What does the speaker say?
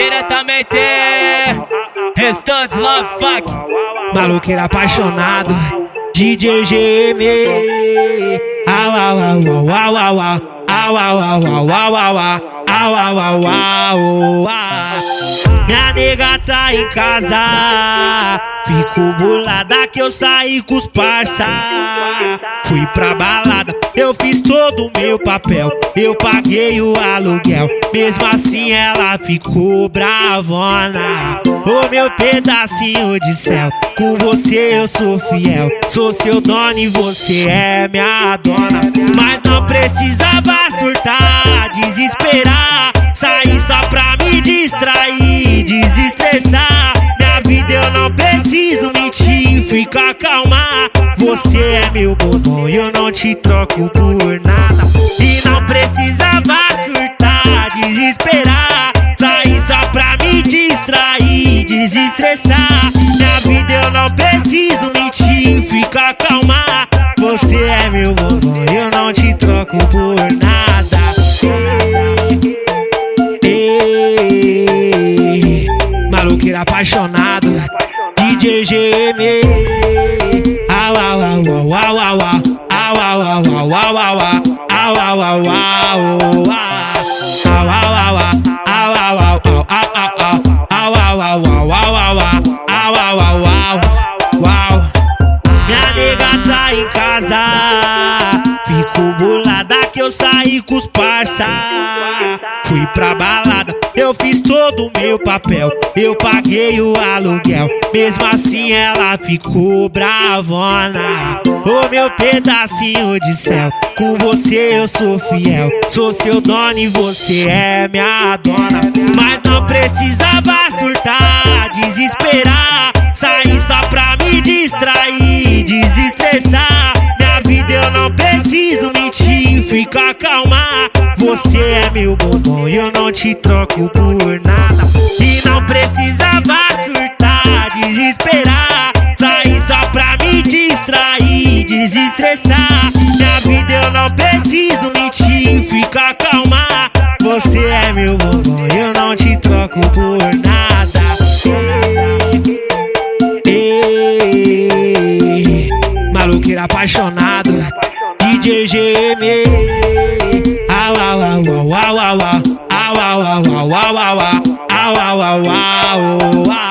Diretamente, restantes love fuck. Maloqueiro apaixonado, DJ GM. Au, au, au, au. Au, au, au, au, au, au, au. Au, au, au, au, au. Minha nega tá em casa. Fico bolada que eu saí com os parça. Fui pra balada, eu fiz todo o meu papel. Eu paguei o aluguel. Mesmo assim ela ficou bravona. Ô meu pedacinho de céu, com você eu sou fiel. Sou seu dono e você é minha dona. Mas Você é meu bombom e eu não te troco por nada. E não precisava surtar, desesperar. Sair só pra me distrair, desestressar. Minha vida eu não preciso mentir, fica calma. Você é meu bombom e eu não te troco por nada. Ei, ei, Maloqueiro apaixonado, DJ GM. Minha nega tá em casa. Fico bolada que eu saí com os parça. Fui pra balada, eu fiz todo o meu papel. Eu paguei o aluguel. Mesmo assim ela ficou bravona. Ô meu pedacinho de céu, com você eu sou fiel. Sou seu dono e você é minha dona. Fica calma. Você é meu bombom e eu não te troco por nada. E não precisava surtar, desesperar. Sair só pra me distrair, desestressar. Minha vida eu não preciso mentir, fica calma. Você é meu bombom e eu não te troco por nada. Ei, Maloqueiro apaixonado, DJ GM. Au, au, au, au, au, au, au. Au, au, au, au, au, au, au. Au, au, au.